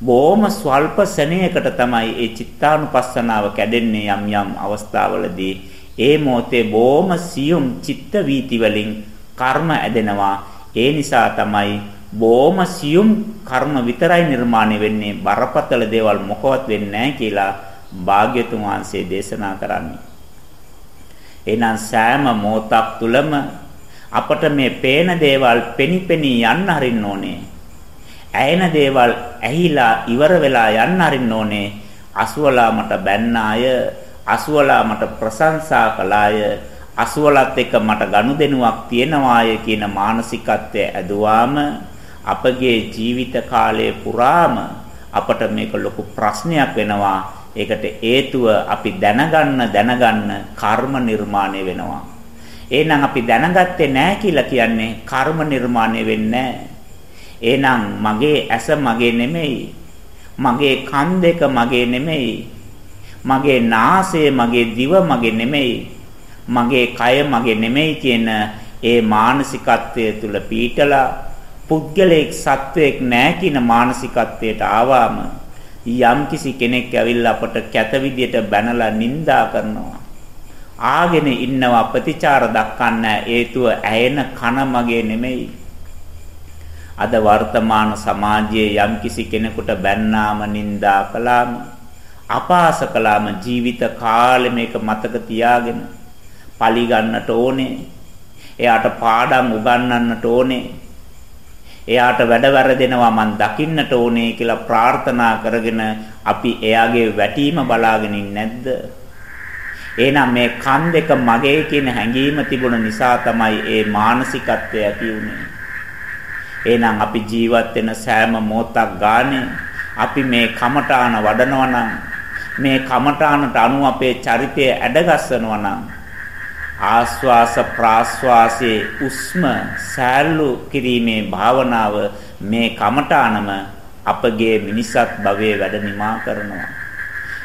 බොහොම ස්වල්ප සෙනෙයකට තමයි ඒ චිත්තානුපස්සනාව කැඩෙන්නේ යම් යම් අවස්ථාවලදී. ඒ මොහොතේ බොහොම සියුම් චිත්ත වීති වලින් කර්ම ඇදෙනවා. ඒ නිසා තමයි බොහොම සියුම් කර්ම විතරයි නිර්මාණය වෙන්නේ බරපතල දේවල් මොකවත් වෙන්නේ නැහැ කියලා භාග්‍යතුන් වහන්සේ දේශනා කරන්නේ. එහෙනම් සෑම මොහොතක් තුලම අපට මේ පේන දේවල් පෙනිපෙනි යන්න හරින්න ඕනේ. ඇයෙන දේවල් ඇහිලා ඉවර වෙලා යන්න හරින්න ඕනේ. අසුවලා මට බැන්න අය, අසුවලා මට ප්‍රශංසා කළාය, අසුවලත් එක්ක මට ගනුදෙනුවක් තියනවාය කියන මානසිකත්වය ඇදුවාම අපගේ ජීවිත කාලය පුරාම අපට මේක ලොකු ප්‍රශ්නයක් වෙනවා. ඒකට හේතුව අපි දැනගන්න දැනගන්න කර්ම නිර්මාණය වෙනවා. එහෙනම් අපි දැනගත්තේ නැහැ කියලා කියන්නේ කර්ම නිර්මාණය වෙන්නේ එහෙනම් මගේ ඇස මගේ නෙමෙයි. මගේ කන් දෙක මගේ නෙමෙයි. මගේ නාසය මගේ දිව මගේ නෙමෙයි. මගේ කය මගේ නෙමෙයි කියන ඒ මානසිකත්වයේ තුල පීටලා පුද්ගලයෙක් සත්වයක් නැහැ කියන මානසිකත්වයට ආවාම යම්කිසි කෙනෙක් ඇවිල්ලා අපට කැත විදියට බැනලා නිඳා කරනවා. ආගෙන ඉන්නවා ප්‍රතිචාර දක්වන්න හේතුව ඇයෙන කන මගේ නෙමෙයි. අද වර්තමාන සමාජයේ යම්කිසි කෙනෙකුට බැන්නාම නිඳා කළාම අපාස කළාම ජීවිත කාලෙ මේක මතක තියාගෙන පලි ගන්නට ඕනේ. එයාට පාඩම් උගන්වන්නට ඕනේ. එයාට වැඩ වැරදෙනවා මං දකින්නට ඕනේ කියලා ප්‍රාර්ථනා කරගෙන අපි එයාගේ වැටීම බලාගෙන නැද්ද? එහෙනම් මේ කන් දෙක මගේ කියන හැඟීම තිබුණ නිසා තමයි ඒ මානසිකත්වය ඇති වුනේ. එහෙනම් අපි ජීවත් වෙන සෑම මොහොතක් ගානේ අපි මේ කමඨාන වඩනවා නම් මේ කමඨානට අනුව අපේ චරිතය ඇඩගස්සනවා නම් ආස්වාස ප්‍රාස්වාසයේ උස්ම සෑල්ලු කිරීමේ භාවනාව මේ කමඨානම අපගේ මිනිසත් භවයේ වැඩ නිමා කරනවා.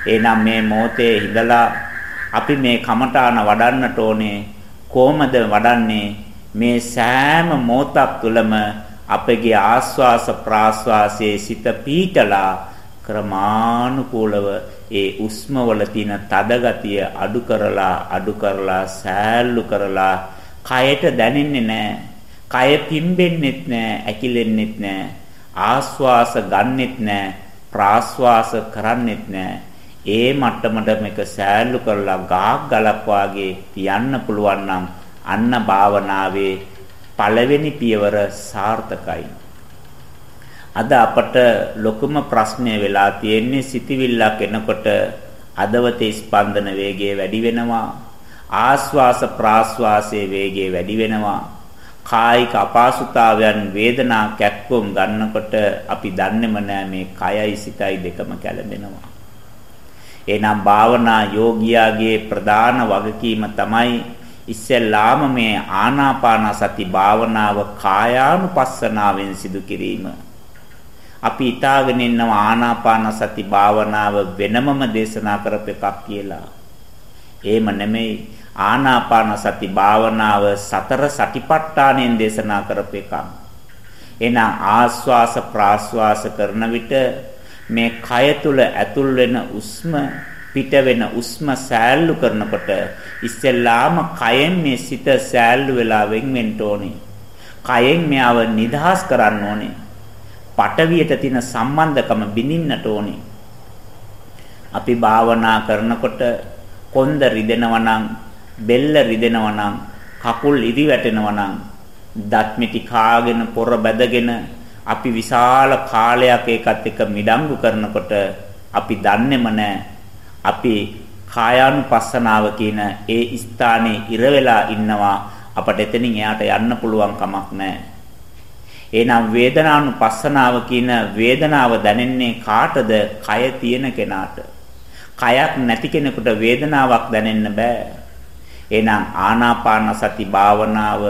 එහෙනම් මේ මොහොතේ හිඳලා අපි මේ කමඨාන වඩන්නට ඕනේ කොහොමද වඩන්නේ මේ සෑම මොහොතක් තුළම අපගේ ආස්වාස ප්‍රාස්වාසයේ සිත පීඨලා ක්‍රමානුකූලව ඒ උස්ම වල තියෙන තද ගතිය අඩු කරලා අඩු කරලා සෑල්ලු කරලා කයට දැනෙන්නේ නැහැ. කය පිම්බෙන්නෙත් නැහැ, ඇකිලෙන්නෙත් නැහැ. ආස්වාස ගන්නෙත් නැහැ, ප්‍රාස්වාස කරන්නෙත් නැහැ. ඒ මට්ටමට මේක සෑල්ලු කරලා ගාක් ගලක් වාගේ තියන්න පුළුවන් නම් අන්න භාවනාවේ පළවෙනි පියවර සාර්ථකයි. අද අපට ලොකුම ප්‍රශ්නය වෙලා තියෙන්නේ සිතවිල්ලක් එනකොට අදවතේ ස්පන්දන වේගය වැඩි වෙනවා. ආස්වාස ප්‍රාස්වාසයේ වේගය වැඩි වෙනවා. කායික අපහසුතාවයන් වේදනා කැක්කුම් ගන්නකොට අපි දන්නේම නෑ මේ කයයි සිතයි දෙකම කැළඹෙනවා. එහෙනම් භාවනා යෝගියාගේ ප්‍රධාන වගකීම තමයි ඉස්සෙල්ලාම මේ ආනාපාන සති භාවනාව කායානුපස්සනාවෙන් සිදු කිරීම. අපි ඊටාගෙන ඉන්නවා ආනාපාන සති භාවනාව වෙනමම දේශනා කරපු එකක් කියලා. එහෙම නෙමෙයි ආනාපාන සති භාවනාව සතර සටිපට්ඨානෙන් දේශනා කරපු එකක්. එහෙනම් ආස්වාස ප්‍රාස්වාස කරන විට මේ කය තුල ඇතුල් වෙන උස්ම පිට වෙන උස්ම සෑල්ලු කරනකොට ඉස්සෙල්ලාම කයෙන් මේ සිත සෑල්ලු වෙලා වෙන් වෙන්න ඕනේ. කයෙන් මෙයව නිදහස් කරන්න ඕනේ. පටවියට තියෙන සම්බන්ධකම බිඳින්නට ඕනේ. අපි භාවනා කරනකොට කොන්ද රිදෙනවා නම්, බෙල්ල රිදෙනවා නම්, කකුල් ඉදි වැටෙනවා නම්, දත් මිටි කාගෙන පොර බැදගෙන අපි විශාල කාලයක් ඒකත් එක්ක මිඩංගු කරනකොට අපි දන්නේම නැහැ. අපි කායානුපස්සනාව කියන ඒ ස්ථානයේ ඉර වෙලා ඉන්නවා අපට එතනින් එයාට යන්න පුළුවන් කමක් නැහැ. එහෙනම් වේදනානුපස්සනාව කියන වේදනාව දැනෙන්නේ කාටද? කය තියෙන කෙනාට. කයක් නැති කෙනෙකුට වේදනාවක් දැනෙන්න බෑ. එහෙනම් ආනාපාන සති භාවනාව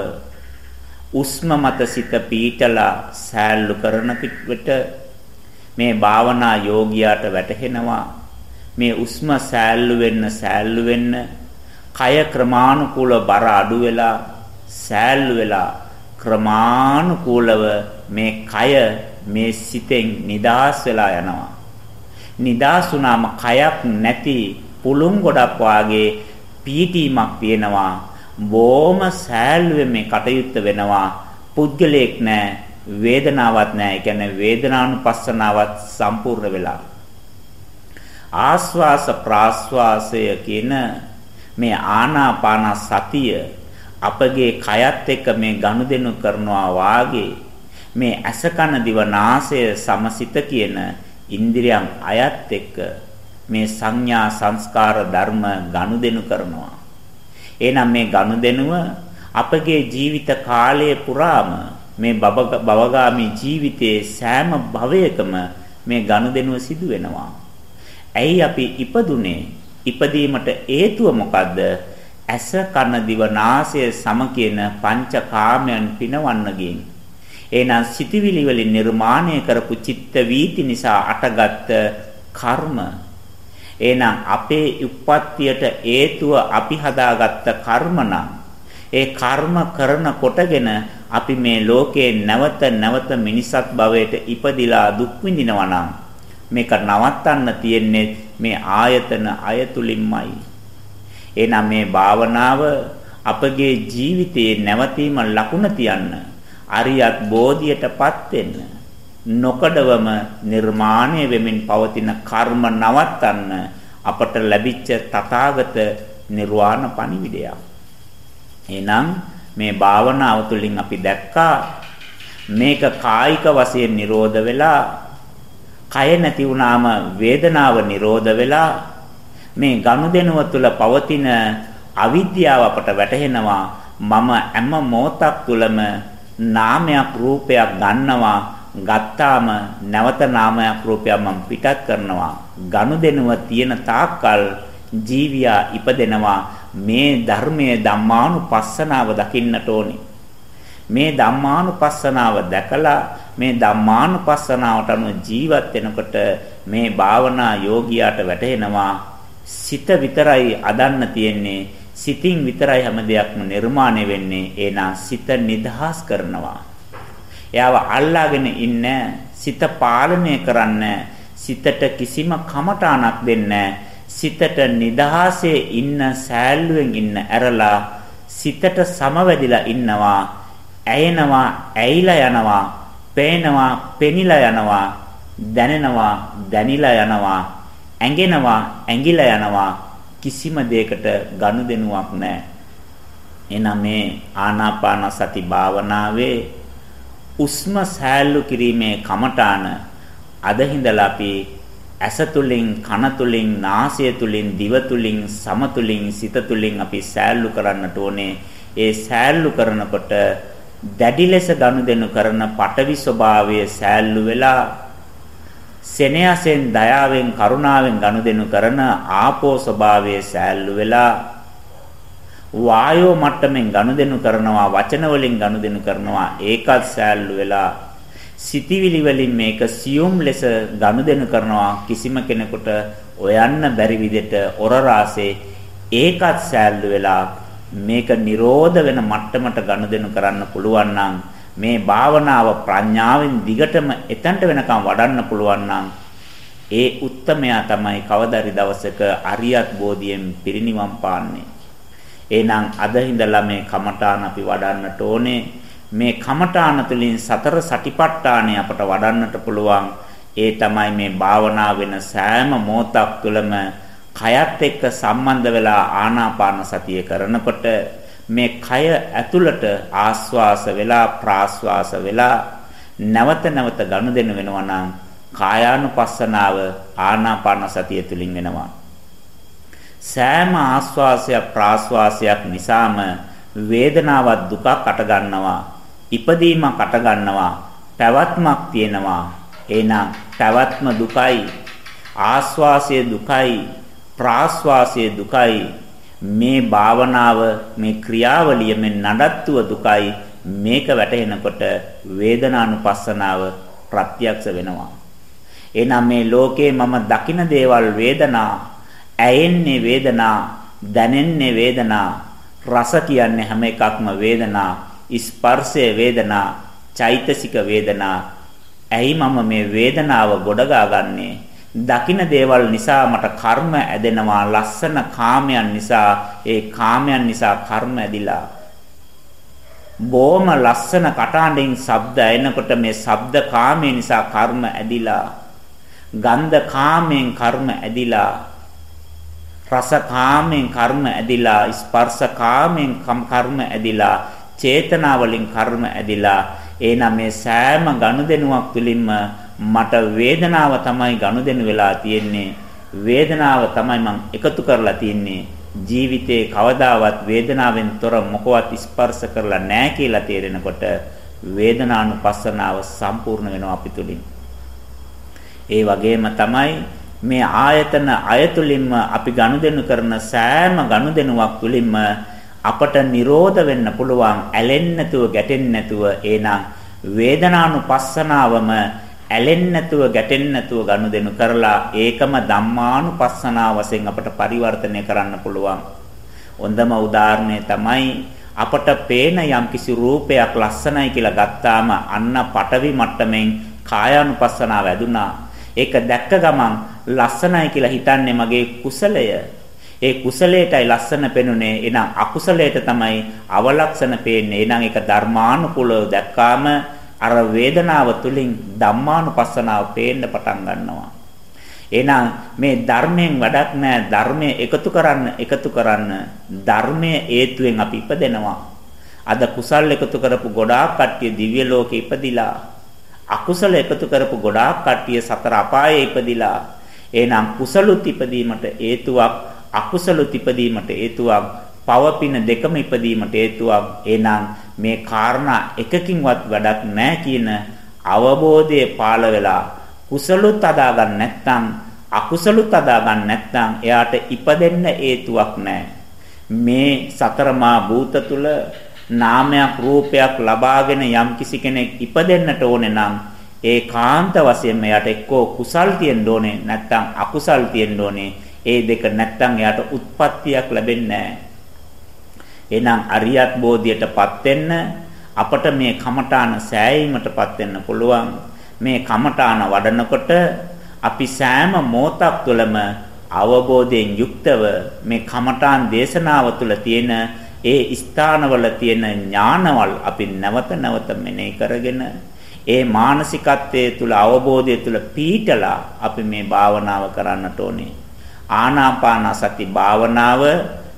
උස්ම මත සිත පීටලා සෑල්ලු කරන පිට මේ භාවනා යෝගියාට වැටහෙනවා මේ උස්ම සෑල්ලු වෙන්න සෑල්ලු වෙන්න කය ක්‍රමානුකූල බර අඩු වෙලා සෑල්ලු වෙලා ක්‍රමානුකූලව මේ කය මේ සිතෙන් නිදාස් වෙලා යනවා. නිදාස් වුණාම කයක් නැති පුළුන් ගොඩක් වාගේ පීටීමක් තියෙනවා. බොහොම සෑල්ලුවෙන් මේ කටයුත්ත වෙනවා. පුද්ගලයෙක් නැහැ, වේදනාවක් නැහැ. ඒ කියන්නේ වේදනානුපස්සනාවත් සම්පූර්ණ වෙලා. ආස්වාස ප්‍රාස්වාසය කියන මේ ආනාපාන සතිය අපගේ කයත් එක්ක මේ ගනුදෙනු කරනවා වාගේ මේ ඇස කන දිව නාසය සමසිත කියන ඉන්ද්‍රියන් අයත් එක්ක මේ සංඥා සංස්කාර ධර්ම ගනුදෙනු කරනවා. එහෙනම් මේ ගනුදෙනුව අපගේ ජීවිත කාලය පුරාම මේ භවගාමි ජීවිතයේ සෑම භවයකම මේ ගනුදෙනුව සිදු වෙනවා. ඇයි අපි ඉපදුනේ? ඉපදීමට හේතුව මොකද්ද? ඇස කන දිව නාසය සම කියන පංචකාමයන් පිනවන්න ගින් එහෙනම් සිටිවිලි වලින් නිර්මාණය කරපු චිත්ත වීති නිසා අටගත් කර්ම එහෙනම් අපේ උප්පත්තියට හේතුව අපි හදාගත්ත කර්ම නම් ඒ කර්ම කරන කොටගෙන අපි මේ ලෝකේ නැවත නැවත මිනිසත් භවයට ඉපදිලා දුක් විඳිනවා නම් මේක නවත්තන්න තියෙන්නේ මේ ආයතන අයතුලින්මයි. එහෙනම් මේ භාවනාව අපගේ ජීවිතයේ නැවතීම ලකුණ තියන්න අරියත් බෝධියටපත් වෙන්න නොකඩවම නිර්මාණය වෙමින් පවතින කර්ම නවත්තන්න අපට ලැබිච්ච තථාගත නිර්වාණ පණිවිඩයක්. එහෙනම් මේ භාවනාව තුළින් අපි දැක්කා මේක කායික වශයෙන් නිරෝධ වෙලා කය නැති වුනාම වේදනාව නිරෝධ වෙලා මේ ගනුදෙනුව තුළ පවතින අවිද්‍යාව අපට වැටහෙනවා. මම හැම මොහොතක් තුළම නාමයක් රූපයක් ගන්නවා. ගත්තාම නැවත නාමයක් රූපයක් මම පිටත් කරනවා. ගනුදෙනුව තියෙන තාක්කල් ජීවියා ඉපදෙනවා. මේ ධර්මයේ ධම්මානුපස්සනාව දකින්නට ඕනේ. මේ ධම්මානුපස්සනාව දැකලා මේ ධම්මානුපස්සනාවට අනුව ජීවත් වෙනකොට මේ භාවනා යෝගියාට වැටහෙනවා. සිත විතරයි අදන්න තියෙන්නේ සිතින් විතරයි හැම දෙයක්ම නිර්මාණය වෙන්නේ. එහෙනම් සිත නිදහස් කරනවා. එයාව අල්ලාගෙන ඉන්න සිත පාලනය කරන්න සිතට කිසිම කමටාණක් දෙන්නේ සිතට නිදහසේ ඉන්න සෑල්ලුවෙන් ඉන්න ඇරලා සිතට සමවැදිලා ඉන්නවා ඇයෙනවා ඇයිලා යනවා පේනවා පෙනිලා යනවා දැනෙනවා දැනිලා යනවා. ඇඟෙනවා ඇඟිලා යනවා කිසිම දෙයකට ගනුදෙනුවක් නැහැ. එනනම් මේ ආනාපාන සති භාවනාවේ උස්ම සෑල්ලු කිරීමේ කමඨාන අද හිඳලා අපි ඇස තුලින් කන තුලින් නාසය තුලින් දිව තුලින් සම තුලින් සිත තුලින් අපි සෑල්ලු කරන්නට ඕනේ. ඒ සෑල්ලු කරනකොට දැඩි ලෙස ගනුදෙනු කරන පටවි ස්වභාවය සෑල්ලු වෙලා සෙනෙහසෙන් දයාවෙන් කරුණාවෙන් ගනුදෙනු කරන ආපෝ ස්වභාවයේ සෑල්ලු වෙලා වායෝ මට්ටමින් ගනුදෙනු කරනවා වචන වලින් ගනුදෙනු කරනවා ඒකත් සෑල්ලු වෙලා සිතිවිලි වලින් මේක සියුම් ලෙස ගනුදෙනු කරනවා කිසිම කෙනෙකුට ඔයන්න බැරි විදිහට ඔර රාසේ ඒකත් සෑල්ලු වෙලා මේක නිරෝධ වෙන මට්ටමට ගනුදෙනු කරන්න පුළුවන් නම් මේ භාවනාව ප්‍රඥාවෙන් දිගටම එතනට වෙනකම් වඩන්න පුළුවන් නම් ඒ උත්තමයා තමයි කවදාරි දවසක අරියත් බෝධියෙන් පිරිනිවන් පාන්නේ. එහෙනම් අද හිඳලා මේ කමඨාන අපි වඩන්නට ඕනේ. මේ කමඨාන තුළින් සතර සටිපට්ඨානය අපට වඩන්නට පුළුවන්. ඒ තමයි මේ භාවනා වෙන සෑම මොහොතක් තුළම කයත් එක්ක සම්බන්ධ වෙලා ආනාපාන සතිය කරනකොට මේ කය ඇතුළට ආස්වාස වෙලා ප්‍රාස්වාස වෙලා නැවත නැවත ගනුදෙනු වෙනවා නම් කායානුපස්සනාව ආනාපාන සතිය තුලින් වෙනවා. සෑම ආස්වාසයක් ප්‍රාස්වාසයක් නිසාම වේදනාවක් දුකක් අට ගන්නවා ඉපදීමක් අට ගන්නවා පැවැත්මක් තියෙනවා. එහෙනම් පැවැත්ම දුකයි ආස්වාසය දුකයි ප්‍රාස්වාසය දුකයි. මේ භාවනාව මේ ක්‍රියාවලිය මේ නඩත්තුව දුකයි මේක වැටහෙනකොට වේදනානුපස්සනාව ප්‍රත්‍යක්ෂ වෙනවා. එහෙනම් මේ ලෝකේ මම දකින දේවල් වේදනා ඇයෙන්නේ වේදනා දැනෙන්නේ වේදනා රස කියන්නේ හැම එකක්ම වේදනා ස්පර්ශය වේදනා චෛතසික වේදනා. ඇයි මම මේ වේදනාව ගොඩගා ගන්නේ? දකින දේවල් නිසා මට කර්ම ඇදෙනවා ලස්සන කාමයන් නිසා ඒ කාමයන් නිසා කර්ම ඇදිලා. බොහොම ලස්සන කටහඬින් ශබ්ද ඇෙනකොට මේ ශබ්ද කාමයේ නිසා කර්ම ඇදිලා. ගන්ධ කාමයෙන් කර්ම ඇදිලා. රස කාමයෙන් කර්ම ඇදිලා. ස්පර්ශ කාමයෙන් කර්ම ඇදිලා. චේතනා වලින් කර්ම ඇදිලා. එහෙනම් මේ සෑම ගනුදෙනුවක් තුලින්ම මට වේදනාව තමයි ගනුදෙනු වෙලා තියෙන්නේ. වේදනාව තමයි මං එකතු කරලා තියෙන්නේ. ජීවිතේ කවදාවත් වේදනාවෙන් තොර මොකවත් ස්පර්ශ කරලා නැහැ කියලා තේරෙනකොට වේදනානුපස්සනාව සම්පූර්ණ වෙනවා අපි තුලින්. ඒ වගේම තමයි මේ ආයතන අයතුලින්ම අපි ගනුදෙනු කරන සෑම ගනුදෙනුවක් තුලින්ම අපට නිරෝධ වෙන්න පුළුවන් ඇලෙන්නේ නැතුව ගැටෙන්නේ නැතුව එහෙනම් වේදනානුපස්සනාවම ඇලෙන්නේ නැතුව ගැටෙන්නේ නැතුව ගනුදෙනු කරලා ඒකම ධම්මානුපස්සනාව වශයෙන් අපට පරිවර්තනය කරන්න පුළුවන්. හොඳම උදාහරණය තමයි අපට පේන යම්කිසි රූපයක් ලස්සනයි කියලා ගත්තාම අන්න පටවි මට්ටමින් කායානුපස්සනාව වැදුනා. ඒක දැක්ක ගමන් ලස්සනයි කියලා හිතන්නේ මගේ කුසලය. ඒ කුසලයටයි ලස්සන පෙනුනේ. එහෙනම් අකුසලයට තමයි අවලක්ෂණ පේන්නේ. එහෙනම් ඒක ධර්මානුකූලව දැක්කාම අර වේදනාව තුලින් ධම්මානුපස්සනාව පේන්න පටන් ගන්නවා. එහෙනම් මේ ධර්මයෙන් වැඩක් නැහැ ධර්මයේ එකතු කරන්න එකතු කරන්න ධර්මයේ හේතුවෙන් අපි ඉපදෙනවා අද කුසල් එකතු කරපු ගොඩාක් කට්ටිය දිව්‍ය ලෝකේ ඉපදිලා අකුසල එකතු කරපු ගොඩාක් කට්ටිය සතර අපායේ ඉපදිලා එහෙනම් කුසලුත් ඉපදීමට හේතුවක් අකුසලුත් ඉපදීමට හේතුවක් පවපින දෙකම ඉපදීමට හේතුවක් එහෙනම් මේ කාරණා එකකින්වත් වැඩක් නැහැ කියන අවබෝධය පාළ වෙලා කුසලුත් අදා ගන්න නැත්නම් අකුසලුත් අදා ගන්න නැත්නම් එයාට ඉපදෙන්න හේතුවක් නැහැ. මේ සතරමා භූත තුල නාමයක් රූපයක් ලබාගෙන යම් කිසි කෙනෙක් ඉපදෙන්නට ඕනේ නම් ඒකාන්ත වශයෙන්ම එයාට එක්කෝ කුසල් තියෙන්න ඕනේ නැත්නම් අකුසල් තියෙන්න ඕනේ. ඒ දෙක නැත්නම් එයාට උත්පත්තියක් ලැබෙන්නේ නැහැ. එහෙනම් අරියත් බෝධියටපත් වෙන්න අපට මේ කමඨාන සෑයීමටපත් වෙන්න පුළුවන්. මේ කමඨාන වඩනකොට අපි සෑම මොහොතක් තුළම අවබෝධයෙන් යුක්තව මේ කමඨාන් දේශනාව තුළ තියෙන ඒ ස්ථානවල තියෙන ඥානවල් අපි නැවත නැවත මෙනෙහි කරගෙන ඒ මානසිකත්වයේ තුල අවබෝධය තුල පීඨලා අපි මේ භාවනාව කරන්නට ඕනේ ආනාපාන සති භාවනාව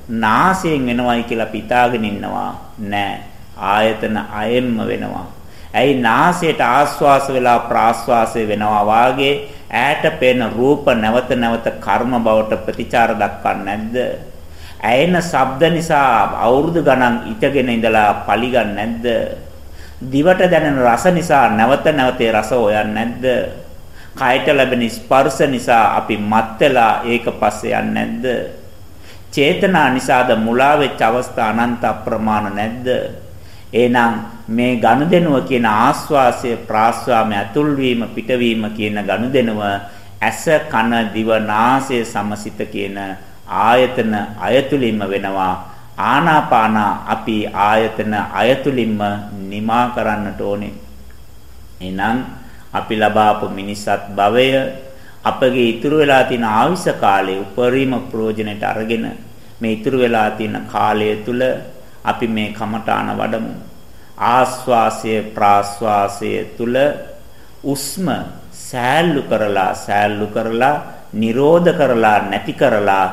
නාසයෙන් වෙනවයි කියලා පිතාගෙන ඉන්නවා නෑ ආයතන අයෙන්ම වෙනවා ඇයි නාසයට ආස්වාස වෙලා ප්‍රාස්වාසය වෙනවා වාගේ ඈට පේන රූප නැවත නැවත කර්ම බවට ප්‍රතිචාර දක්වන්නේ නැද්ද? ඇයෙන ශබ්ද නිසා අවුරුදු ගණන් ඉතගෙන ඉඳලා පලිගන්නේ නැද්ද? දිවට දැනෙන රස නිසා නැවත නැවත රස හොයන්නේ නැද්ද? කයට ලැබෙන ස්පර්ශ නිසා අපි මත් වෙලා ඒක පස්සේ යන්නේ නැද්ද? චේතනා නිසාද මුලා වෙච්ච අවස්ථා අනන්ත අප්‍රමාණ නැද්ද? එහෙනම් මේ ගනුදෙනුව කියන ආස්වාසය ප්‍රාස්වාමය අතුල් වීම පිටවීම කියන ගනුදෙනුව ඇස කන දිව නාසය සමසිත කියන ආයතන අයතුලින්ම වෙනවා ආනාපාන අපි ආයතන අයතුලින්ම නිමා කරන්නට ඕනේ එහෙනම් අපි ලබාපු මිනිසත් භවය අපගේ ඉතුරු වෙලා තියෙන ආයුෂ කාලයේ උපරිම ප්‍රයෝජනට අරගෙන මේ ඉතුරු වෙලා තියෙන කාලය තුල අපි මේ කමඨාන වඩමු. ආස්වාසය ප්‍රාස්වාසය තුල උස්ම සෑල්ලු කරලා සෑල්ලු කරලා නිරෝධ කරලා නැති කරලා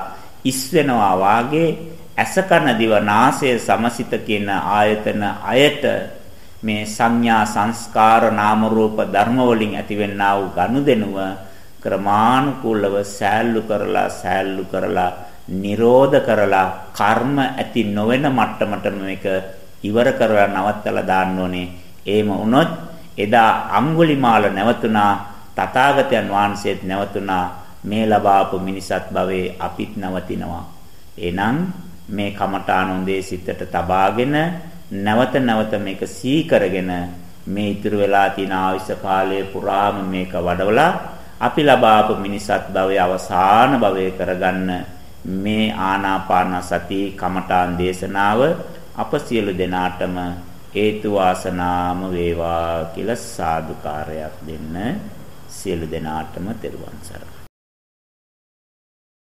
ඉස් වෙනවා වාගේ ඇසකන දිව නාසය සමසිත කියන ආයතන අයට මේ සංඥා සංස්කාර නාම රූප ධර්ම වලින් ඇතිවෙනා වූ ගනුදෙනුව ක්‍රමානුකූලව සෑල්ලු කරලා සෑල්ලු කරලා නිරෝධ කරලා කර්ම ඇති නොවන මට්ටමට මේක ඉවර කරලා නවත්තලා දාන්න ඕනේ. එහෙම වුණොත් එදා අඟුලිමාල නැවතුණා තථාගතයන් වහන්සේත් නැවතුණා මේ ලබාපු මිනිසත් භවයේ අපිත් නවතිනවා. එහෙනම් මේ කමඨානොන්දේ සිතට තබාගෙන නැවත නැවත මේක සී කරගෙන මේ ඉතුරු වෙලා තියෙන ආයුෂ කාලය පුරාම මේක වඩවලා අපි ලබාපු මිනිසත් භවයේ අවසාන භවය කරගන්න මේ ආනාපාන සති කමඨාන් දේශනාව අප සියලු දෙනාටම හේතු වාසනාම වේවා කියලා සාදුකාරයක් දෙන්න සියලු දෙනාටම තෙරුවන් සරණයි.